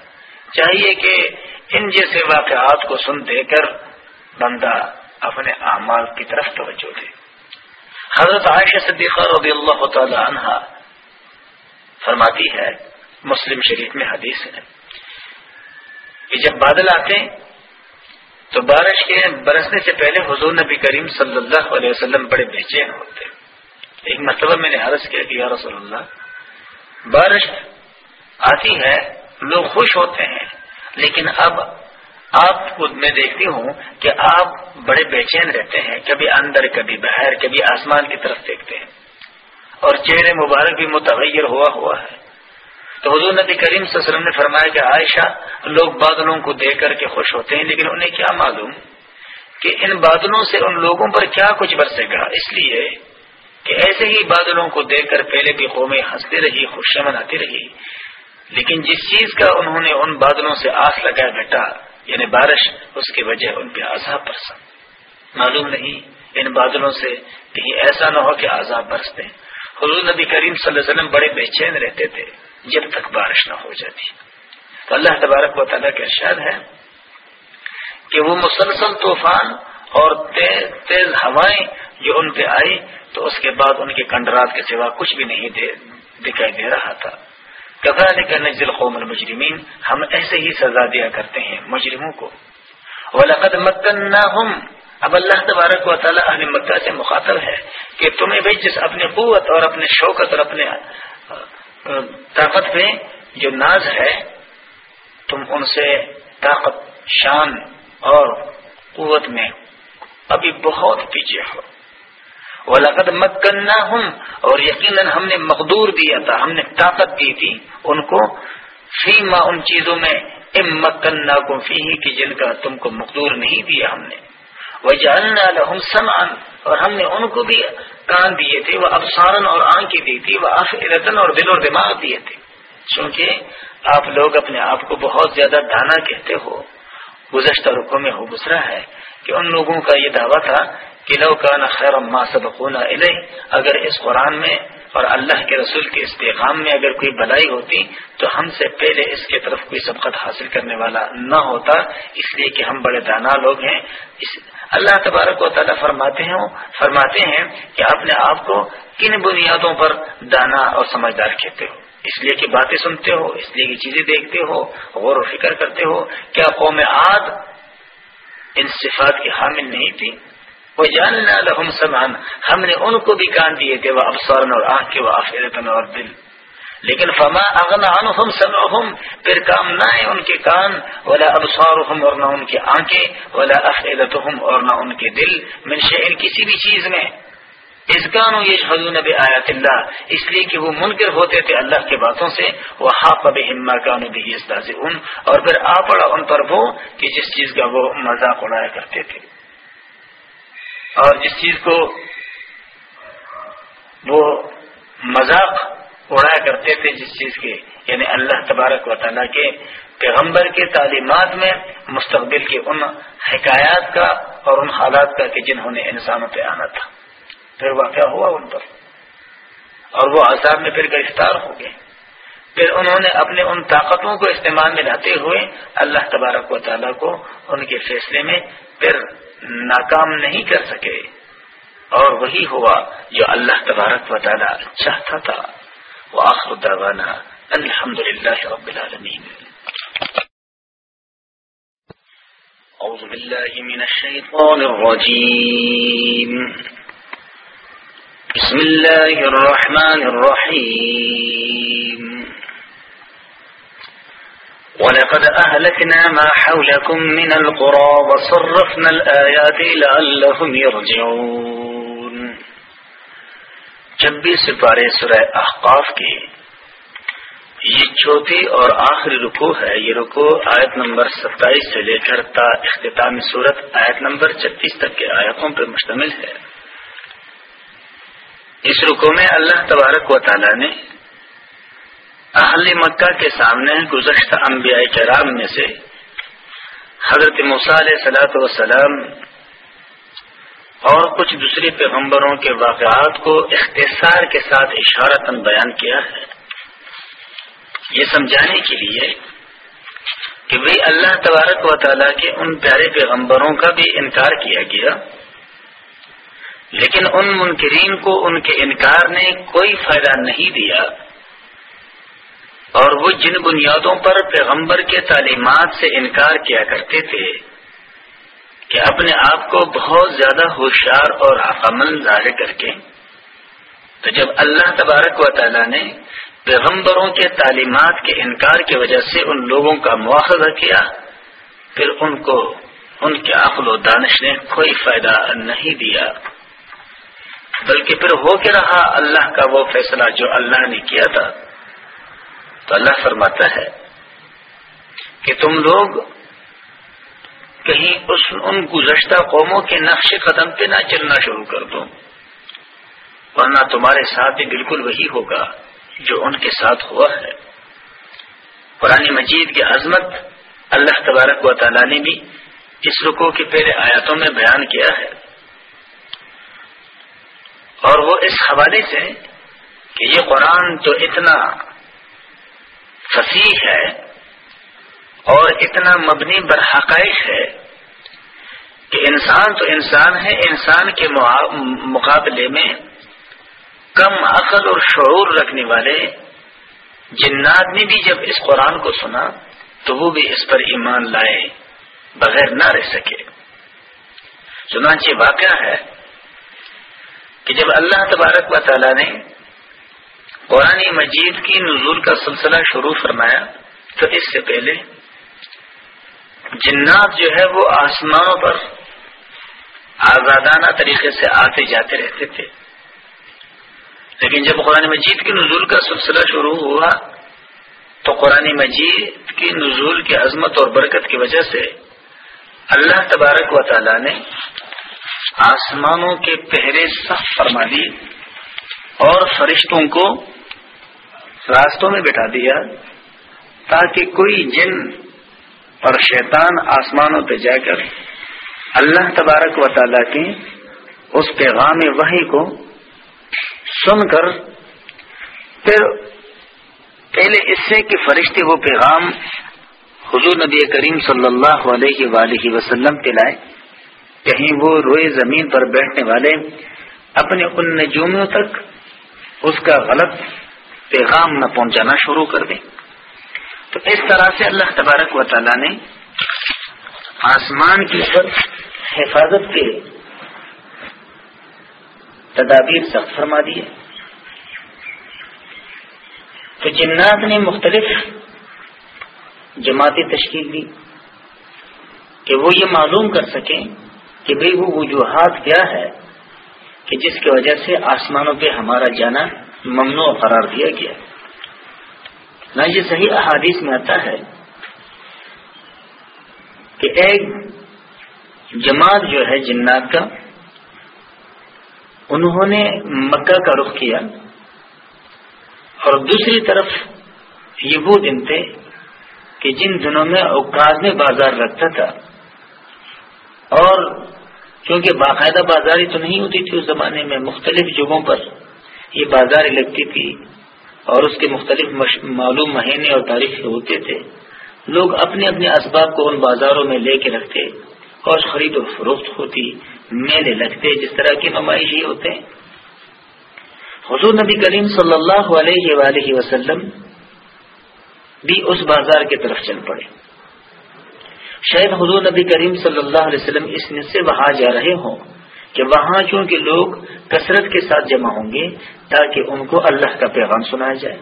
چاہیے کہ ان جیسے واقعات کو سن دے کر بندہ اپنے اعمال کی طرف توجہ دے۔ حضرت عائشہ صدیقہ رضی اللہ تعالی عنہ فرماتی ہے، مسلم شریف میں حدیث ہے کہ جب بادل آتے تو بارش کے برسنے سے پہلے حضور نبی کریم صلی اللہ علیہ وسلم بڑے بے چین ہوتے۔ ایک مرتبہ میں نے عرض کیا کہ یا رسول اللہ، بارش آتی ہے، لوگ خوش ہوتے ہیں، لیکن اب آپ کو میں دیکھتی ہوں کہ آپ بڑے بے چین رہتے ہیں، کبھی اندر، کبھی باہر، کبھی آسمان کی طرف دیکھتے ہیں۔ اور چہرے مبارک بھی متغیر ہوا ہوا ہے۔ تو حضور نبی کریم صلی اللہ علیہ وسلم نے فرمایا کہ عائشہ، لوگ بادلوں کو دیکھ کر کے خوش ہوتے ہیں، لیکن انہیں کیا معلوم کہ ان بادلوں سے ان لوگوں پر کیا کچھ برسے گا؟ اس لیے کہ ایسے ہی بادلوں کو دیکھ کر پہلے بھی قومیں ہنستی رہی، خوشیاں مناتی رہی۔ لیکن جس چیز کا انہوں نے ان بادلوں سے آس لگایا بیٹا یعنی بارش، اس کی وجہ ان پہ عذاب برسا معلوم نہیں ان بادلوں سے کہیں ایسا نہ ہو کہ عذاب برستے۔ حضور نبی کریم صلی اللہ علیہ وسلم بڑے بے چین رہتے تھے جب تک بارش نہ ہو جاتی۔ تو اللہ تبارک و تعالیٰ کا ارشاد ہے کہ وہ مسلسل طوفان اور تیز تیز ہوائیں جو ان پہ آئی تو اس کے بعد ان کے کنڈرات کے سوا کچھ بھی نہیں دے، دکھائی دے رہا تھا۔ کبھی نزل قوم المجرمین ہم ایسے ہی سزا دیا کرتے ہیں مجرموں کو. ولقد مكناهم اب اللہ تبارک و تعالیٰ اہل مکہ سے مخاطب ہے کہ تمہیں بھی جس اپنی قوت اور اپنے شوکت اور اپنے طاقت میں جو ناز ہے، تم ان سے طاقت، شان اور قوت میں ابھی بہت پیچھے ہو۔ وہ لقت مکنا ہوں اور یقیناً ہم نے مقدور دیا تھا، ہم نے طاقت دی تھی ان کو۔ فیما ان چیزوں میں، ام کو فی کی جن کا تم کو مقدور نہیں دیا ہم نے۔ وہ جاننا لہم سمان اور ہم نے ان کو بھی کان دیے تھے، وہ افسارن اور آنکھیں دی تھی، وہ رتن اور دل اور دماغ دیے تھے۔ چونکہ آپ لوگ اپنے آپ کو بہت زیادہ دانا کہتے ہو۔ گزشتہ رکو میں ہو گزرا ہے کہ ان لوگوں کا یہ دعویٰ تھا کہ لو کا نہ خیر ما سبقونا علیہ اگر اس قرآن میں اور اللہ کے رسول کے استحکام میں اگر کوئی بلائی ہوتی، تو ہم سے پہلے اس کی طرف کوئی سبقت حاصل کرنے والا نہ ہوتا، اس لیے کہ ہم بڑے دانا لوگ ہیں۔ اس اللہ تبارک و تعالیٰ فرماتے ہیں فرماتے ہیں کہ اپنے آپ کو کن بنیادوں پر دانا اور سمجھدار کہتے ہو؟ اس لیے کہ باتیں سنتے ہو، اس لیے کہ چیزیں دیکھتے ہو، غور و فکر کرتے ہو۔ کیا قوم عاد ان صفات کی حامل نہیں تھی؟ وہ جاننا لہم سمان ہم نے ان کو بھی کان دیے تھے وہ افسرن اور آنکھ کے، وہ آفرتن اور دل۔ لیکن فما اغنا عنہم سمعہم پھر کام نہ ہے ان کے کان، ولا ابصارہم اور نہ ان کی آنکھیں، ولا افعدتہم اور نہ ان کے دل۔ من شئن کسی بھی چیز میں۔ اس گانو یہ حضون آیات اللہ اس لیے کہ وہ منکر ہوتے تھے اللہ کی باتوں سے۔ وہ ہاپ اب ہما کانو بھی ان اور پھر آ پڑا ان پر وہ کہ جس چیز کا وہ مذاق اڑایا کرتے تھے۔ اور جس چیز کو وہ مذاق اڑایا کرتے تھے جس چیز کے یعنی اللہ تبارک و تعالیٰ کے پیغمبر کے تعلیمات میں مستقبل کی ان حکایات کا اور ان حالات کا کہ جنہوں نے انسانوں پہ آنا تھا۔ پھر واقعہ ہوا ان پر۔ اور وہ آزاد میں پھر گرفتار ہو گئے۔ پھر انہوں نے اپنے ان طاقتوں کو استعمال میں لاتے ہوئے اللہ تبارک و تعالیٰ کو ان کے فیصلے میں پھر ناکام نہیں کر سکے۔ اور وہی ہوا جو اللہ تبارک و تعالیٰ چاہتا تھا۔ وہ آخر داوانا الحمد للہ رب العالمین۔ أعوذ بالله من الشيطان الرجيم بسم الله الرحمن الرحيم ولقد أهلكنا ما حولكم من القرى وصرفنا الآيات لعلهم يرجعون. چھبیس سپارے سورہ احقاف کے یہ چوتھی اور آخری رکو ہے، یہ رکو آیت نمبر ستائیس سے لے کر تا اختتامی صورت آیت نمبر چھتیس تک کے آیتوں پر مشتمل ہے۔ اس رکو میں اللہ تبارک و تعالی نے اہل مکہ کے سامنے گزشتہ انبیاء کرام میں سے حضرت علیہ سلاۃ وسلام اور کچھ دوسرے پیغمبروں کے واقعات کو اختصار کے ساتھ اشارتاً بیان کیا ہے۔ یہ سمجھانے کے لیے کہ بھئی اللہ تبارک و تعالیٰ کے ان پیارے پیغمبروں کا بھی انکار کیا گیا، لیکن ان منکرین کو ان کے انکار نے کوئی فائدہ نہیں دیا۔ اور وہ جن بنیادوں پر پیغمبر کے تعلیمات سے انکار کیا کرتے تھے کہ اپنے آپ کو بہت زیادہ ہوشیار اور عقمل ظاہر کر کے، تو جب اللہ تبارک و تعالی نے پیغمبروں کے تعلیمات کے انکار کی وجہ سے ان لوگوں کا مواخذہ کیا، پھر ان کو ان کے عقل و دانش نے کوئی فائدہ نہیں دیا۔ بلکہ پھر ہو کے رہا، اللہ کا وہ فیصلہ جو اللہ نے کیا تھا۔ تو اللہ فرماتا ہے کہ تم لوگ کہیں اس ان گزشتہ قوموں کے نقش قدم پہ نہ چلنا شروع کر دو، ورنہ تمہارے ساتھ بھی بالکل وہی ہوگا جو ان کے ساتھ ہوا ہے۔ قرآن مجید کی عظمت اللہ تبارک و تعالیٰ نے بھی اس رکو کے پہلے آیاتوں میں بیان کیا ہے۔ اور وہ اس حوالے سے کہ یہ قرآن تو اتنا فصیح ہے اور اتنا مبنی بر حقائق ہے کہ انسان تو انسان ہے، انسان کے مقابلے میں کم عقل اور شعور رکھنے والے جنات نے بھی جب اس قرآن کو سنا تو وہ بھی اس پر ایمان لائے بغیر نہ رہ سکے۔ چنانچہ واقعہ ہے کہ جب اللہ تبارک و تعالی نے قرآن مجید کی نزول کا سلسلہ شروع فرمایا تو اس سے پہلے جنات جو ہے وہ آسمانوں پر آزادانہ طریقے سے آتے جاتے رہتے تھے۔ لیکن جب قرآن مجید کی نزول کا سلسلہ شروع ہوا تو قرآن مجید کی نزول کی عظمت اور برکت کی وجہ سے اللہ تبارک و تعالی نے آسمانوں کے پہرے سخت فرما دی اور فرشتوں کو راستوں میں بٹھا دیا تاکہ کوئی جن اور شیطان آسمانوں پہ جا کر اللہ تبارک و تعالی کے اس پیغام وحی کو سن کر پھر پہلے اس سے کہ فرشتے وہ پیغام حضور نبی کریم صلی اللہ علیہ وآلہ وسلم پہ لائے، کہیں وہ روئے زمین پر بیٹھنے والے اپنے ان نجوموں تک اس کا غلط پیغام نہ پہنچانا شروع کر دیں۔ تو اس طرح سے اللہ تبارک و تعالی نے آسمان کے اوپر حفاظت کے تدابیر سخت فرما دیے تو جنات نے مختلف جماعتیں تشکیل دی کہ وہ یہ معلوم کر سکیں کہ بھئی وہ وجوہات کیا ہے کہ جس کی وجہ سے آسمانوں پہ ہمارا جانا ممنوع قرار دیا گیا۔ نہ یہ صحیح احادیث میں آتا ہے کہ ایک جماعت جو ہے جنات کا، انہوں نے مکہ کا رخ کیا اور دوسری طرف یہ وہ دن تھے کہ جن دنوں میں اوقات میں بازار رکھتا تھا۔ اور کیونکہ باقاعدہ بازاری تو نہیں ہوتی تھی اس زمانے میں، مختلف جگہوں پر یہ بازار لگتی تھی اور اس کے مختلف معلوم مہینے اور تاریخ ہوتے تھے۔ لوگ اپنے اپنے اسباب کو ان بازاروں میں لے کے رکھتے اور خرید و فروخت ہوتی، میلے لگتے، جس طرح کی نمائش ہی ہوتے۔ ہیں حضور نبی کریم صلی اللہ علیہ وآلہ وسلم بھی اس بازار کی طرف چل پڑے۔ شاید حضور نبی کریم صلی اللہ علیہ وسلم اس سے وہاں جا رہے ہوں۔ کہ وہاں چونکہ لوگ کثرت کے ساتھ جمع ہوں گے تاکہ ان کو اللہ کا پیغام سنایا جائے۔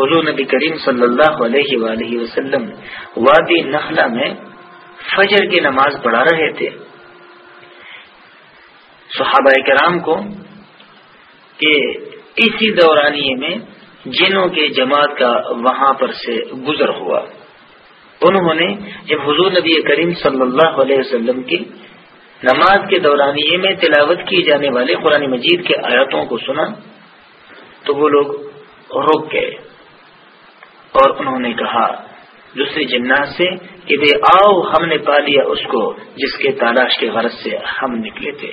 حضور نبی کریم صلی اللہ علیہ وآلہ وسلم وادی نخلا میں فجر کی نماز پڑھا رہے تھے۔ صحابہ کرام کو کہ اسی دورانیے میں جنوں کے جماعت کا وہاں پر سے گزر ہوا۔ انہوں نے جب حضور نبی کریم صلی اللہ علیہ وسلم کی نماز کے دورانیے میں تلاوت کی جانے والے قرآن مجید کے آیاتوں کو سنا تو وہ لوگ رک گئے اور انہوں نے کہا، دوسری جنات سے کہ بے آؤ، ہم نے پا لیا اس کو، جس کے تلاش کے غرض سے ہم نکلے تھے۔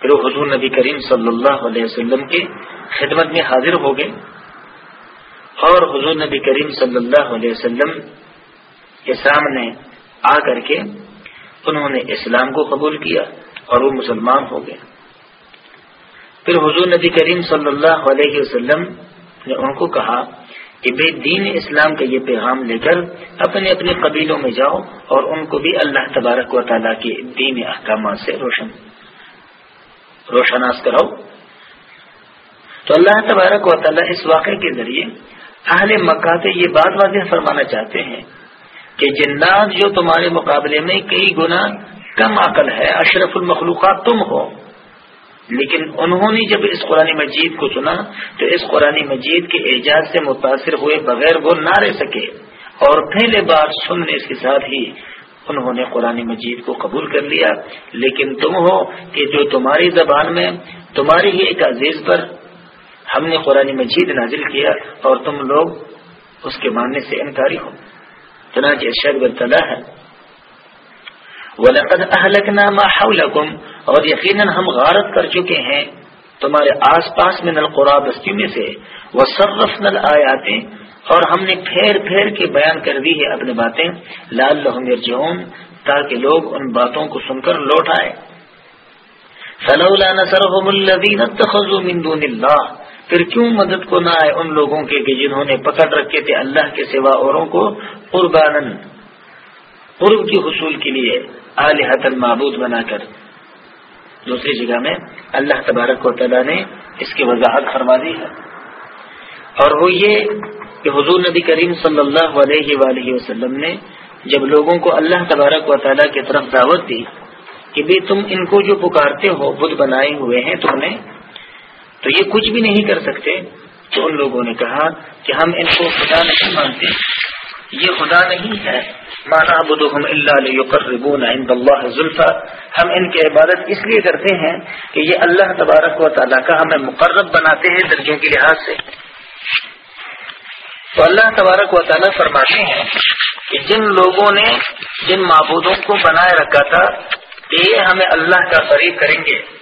پھر حضور نبی کریم صلی اللہ علیہ وسلم کی خدمت میں حاضر ہو گئے۔ اور حضور نبی کریم صلی اللہ علیہ وسلم کے سامنے آ کر کے انہوں نے اسلام کو قبول کیا اور وہ مسلمان ہو گئے۔ پھر حضور نبی کریم صلی اللہ علیہ وسلم نے ان کو کہا کہ بے دین اسلام کا یہ پیغام لے کر اپنے اپنے قبیلوں میں جاؤ اور ان کو بھی اللہ تبارک و تعالیٰ کے دین احکامات سے روشن، روشناس کراؤ۔ تو اللہ تبارک و تعالیٰ اس واقعے کے ذریعے اہل مکہ سے یہ بات واضح فرمانا چاہتے ہیں کہ جنات جو تمہارے مقابلے میں کئی گنا کم عقل ہے، اشرف المخلوقات تم ہو۔ لیکن انہوں نے جب اس قرآن مجید کو سنا، تو اس قرآن مجید کے اعجاز سے متاثر ہوئے بغیر وہ نہ رہ سکے۔ اور پہلے بار سننے کے ساتھ ہی انہوں نے قرآن مجید کو قبول کر لیا۔ لیکن تم ہو کہ جو تمہاری زبان میں تمہاری ہی ایک عزیز پر ہم نے قرآن مجید نازل کیا اور تم لوگ اس کے ماننے سے انکاری ہو۔ چنانچہ ارشاد برطلا ہے وَلَقَدْ أَهْلَكْنَا مَا حَوْلَكُمْ. اور یقیناً ہم غارت کر چکے ہیں تمہارے آس پاس میں نل قرآب بستی میں سے. وہ سرف نل اور ہم نے پھیر پھیر کے بیان کر دی ہے اپنی باتیں. لال لحم تاکہ لوگ ان باتوں کو سن کر لوٹ آئے فلولا نصرهم الذين اتخذوا من دون الله. پھر کیوں مدد کو نہ آئے ان لوگوں کے کہ جنہوں نے پکڑ رکھے تھے اللہ کے سوا اوروں کو قربان قرب کی حصول کے لیے آلحت معبود بنا کر۔ دوسری جگہ میں اللہ تبارک و تعالیٰ نے اس کی وضاحت فرما دی ہے۔ اور وہ یہ کہ حضور نبی کریم صلی اللہ علیہ وآلہ وسلم نے جب لوگوں کو اللہ تبارک و تعالیٰ کی طرف دعوت دی کہ بھی تم ان کو جو پکارتے ہو، بدھ بنائے ہوئے ہیں تم نے تو یہ کچھ بھی نہیں کر سکتے۔ تو ان لوگوں نے کہا کہ ہم ان کو خدا نہیں مانتے۔ یہ خدا نہیں ہے۔ مانا بدھم اللہ ذلفا ہم ان کی عبادت اس لیے کرتے ہیں کہ یہ اللہ تبارک و تعالیٰ کا ہمیں مقرب بناتے ہیں درجوں کے لحاظ سے۔ تو اللہ تبارک و تعالیٰ فرماتے ہیں کہ جن لوگوں نے جن معبودوں کو بنائے رکھا تھا، یہ ہمیں اللہ کا قریب کریں گے۔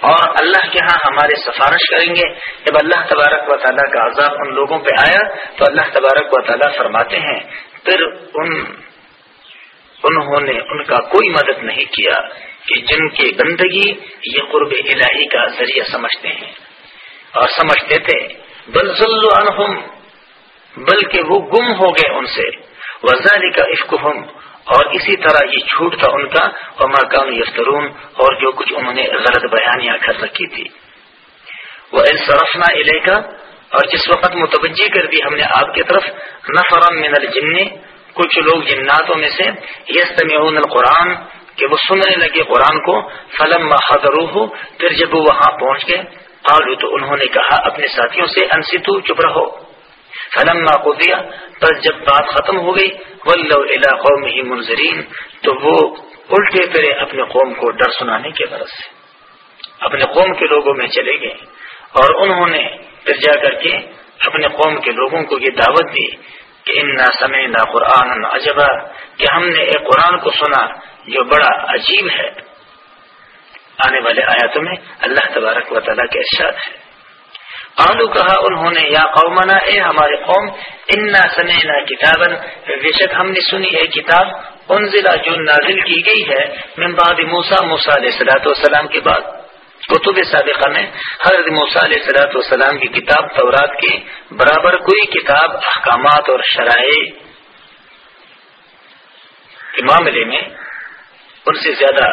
اور اللہ کے ہاں ہمارے سفارش کریں گے۔ جب اللہ تبارک و تعالیٰ کا عذاب ان لوگوں پہ آیا، تو اللہ تبارک و تعالیٰ فرماتے ہیں، پھر ان، انہوں نے ان کا کوئی مدد نہیں کیا کہ جن کی گندگی یہ قرب الہی کا ذریعہ سمجھتے ہیں۔ اور سمجھتے تھے بلزل عنہم، بلکہ وہ گم ہو گئے ان سے۔ وزاری کا عشق اور اسی طرح یہ جھوٹ تھا ان کا اور ماکان یفترون اور جو کچھ انہوں نے غلط بیانیاں کر رکھی تھی۔ وہ الصرفنا علیہ کا اور جس وقت متوجہ کر دی ہم نے آپ کی طرف نفرم من الجن، کچھ لوگ جناتوں میں سے یس القرآن، کہ وہ سننے لگے قرآن کو فلم حضر ہو پھر جب وہ وہاں پہنچ گئے قالو تو انہوں نے کہا، اپنے ساتھیوں سے انستو چپ رہو۔ فلم کو دیا پر جب بات ختم ہو گئی ولہ قوم ہی منظرین تو وہ الٹے پھرے اپنے قوم کو ڈر سنانے کے غرض سے۔ اپنے قوم کے لوگوں میں چلے گئے، اور انہوں نے پھر جا کر کے اپنے قوم کے لوگوں کو یہ دعوت دی کہ ان سمے نہ قرآن عجبا، کہ ہم نے ایک قرآن کو سنا جو بڑا عجیب ہے۔ آنے والے آیاتوں میں اللہ تبارک و تعالیٰ کے ارشاد ہے۔ آلو کہا انہوں نے، یا قومنا، اے ہمارے قوم، انا سمینا کتاب بے شک ہم نے سنی ہے کتاب ان ضلع جو نازل کی گئی ہے من بعد موسا موسا علیہ سلاۃ والسلام کے بعد۔ کتب سابقہ میں حضرت موسیٰ علیہ سلاۃ والسلام کی کتاب تورات کے برابر کوئی کتاب، احکامات اور شرائع کے معاملے میں ان سے زیادہ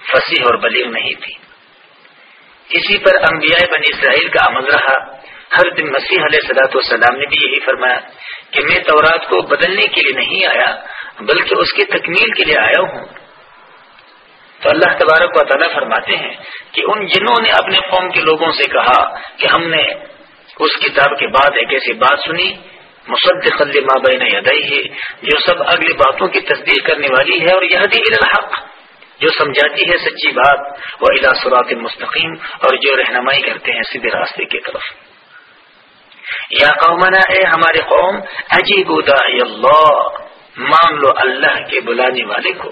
فصیح اور بلیغ نہیں تھی۔ اسی پر انبیاء بنی اسرائیل کا عمل رہا۔ ہر دن مسیح علیہ صلاحت والسلام نے بھی یہی فرمایا کہ میں تورات کو بدلنے کے لیے نہیں آیا، بلکہ اس کی تکمیل کے لیے آیا ہوں۔ تو اللہ تبارک و تعالیٰ فرماتے ہیں کہ ان جنہوں نے اپنے قوم کے لوگوں سے کہا کہ ہم نے اس کتاب کے بعد ایک ایسی بات سنی مصدق ماں بین ادئی ہے جو سب اگلی باتوں کی تصدیق کرنے والی ہے اور یہ الحق۔ جو سمجھاتی ہے سچی بات، وہ الا سرات مستقیم اور جو رہنمائی کرتے ہیں سیدھے راستے کی طرف۔ یا قومنا، اے ہمارے قوم عجیب اللہ، مان لو اللہ کے بلانے والے کو۔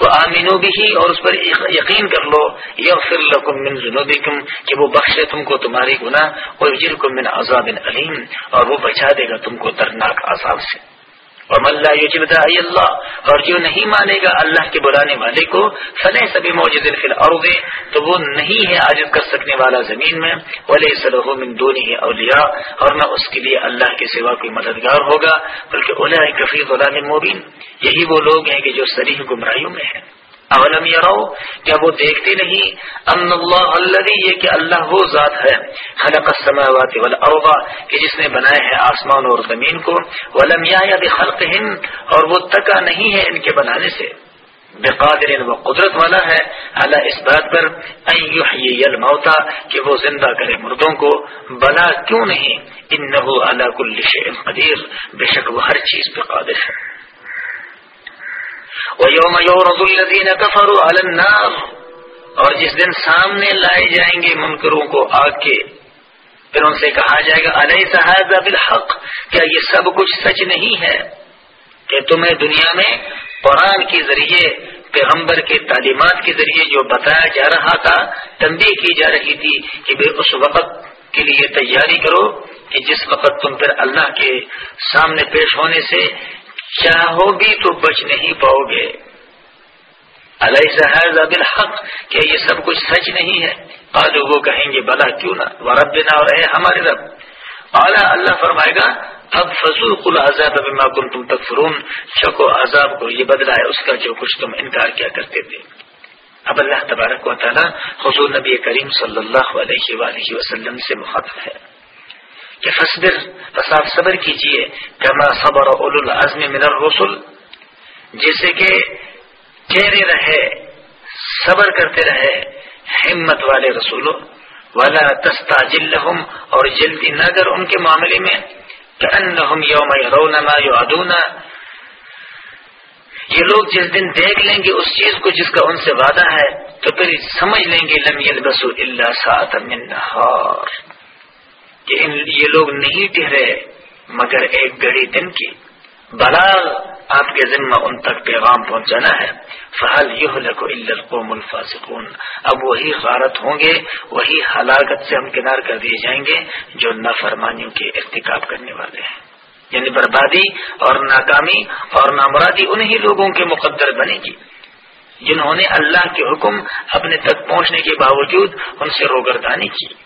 وہ آمینو بھی اور اس پر یقین کر لو یا پھر من جنوبکم کہ وہ بخشے تم کو تمہاری گناہ اور من عذاب علیم، اور وہ بچا دے گا تم کو درناک عذاب سے۔ اور ملا اللہ، اور جو نہیں مانے گا اللہ کے بلانے والے کو فلح سبھی موجود الفل تو وہ نہیں ہے عاجز کر سکنے والا زمین میں ولی صلاح من دونی اولیا اور نہ اس کے لیے اللہ کے سوا کوئی مددگار ہوگا، بلکہ اولا کفی غلام مبین۔ یہی وہ لوگ ہیں کہ جو سریح گمراہیوں میں ہیں۔ اولم یرو کیا وہ دیکھتے نہیں ان اللہ اللہ یہ کہ اللہ وہ ذات ہے خلق السماوات والارض کہ جس نے بنایا ہے آسمان اور زمین کو ولم یا بخلق اور وہ تکا نہیں ہے ان کے بنانے سے بقادر وہ قدرت والا ہے اللہ اس بات پر الموتا کہ وہ زندہ کرے مردوں کو بلا کیوں نہیں ان نہ کل قدیر بے شک وہ ہر چیز پہ قادر ہے یوم الدین کفر النار اور جس دن سامنے لائے جائیں گے منکروں کو آگ کے، پھر ان سے کہا جائے گا علیہ صحاظ بالحق؟ کیا یہ سب کچھ سچ نہیں ہے کہ تمہیں دنیا میں قرآن کے ذریعے، پیغمبر کے تعلیمات کے ذریعے جو بتایا جا رہا تھا، تنبیہ کی جا رہی تھی کہ اس وقت کے لیے تیاری کرو کہ جس وقت تم پھر اللہ کے سامنے پیش ہونے سے چاہو بھی تو بچ نہیں پاؤ گے۔ علیہ بالحق کیا یہ سب کچھ سچ نہیں ہے۔ آج وہ کہیں گے، بلا کیوں نہ۔ وہ رب نہ رہے ہمارے رب۔ اعلیٰ اللہ فرمائے گا، اب فضول کل آزاد اب معقول تم تک شکو عذاب کو یہ بدلا ہے، اس کا جو کچھ تم انکار کیا کرتے تھے۔ اب اللہ تبارک و تعالیٰ حضور نبی کریم صلی اللہ علیہ وآلہ وسلم سے مخاطب ہے۔ کہ فصبر بس آپ صبر کیجیے کما صبر اول العزم من الرسل، جیسے کہ چہرے رہے، صبر کرتے رہے ہمت والے رسولوں والا تستا جلحم اور جلدی نہ کر ان کے معاملے میں کہ ان یوم رونما یو ادونا یہ لوگ جس دن دیکھ لیں گے اس چیز کو جس کا ان سے وعدہ ہے، تو پھر سمجھ لیں گے لم یلبسو اللہ سات من نہار۔ کہ یہ لوگ نہیں ٹھہرے، مگر ایک گڑی دن کی۔ بلا آپ کے ذمہ ان تک پیغام پہنچانا ہے۔ فہل یہ القوم الفاسقون۔ اب وہی غارت ہوں گے، وہی ہلاکت سے ہم کنار کر دیے جائیں گے، جو نافرمانیوں کے ارتکاب کرنے والے ہیں۔ یعنی بربادی اور ناکامی اور نامرادی انہی لوگوں کے مقدر بنے گی، جنہوں نے اللہ کے حکم اپنے تک پہنچنے کے باوجود ان سے روگردانی کی۔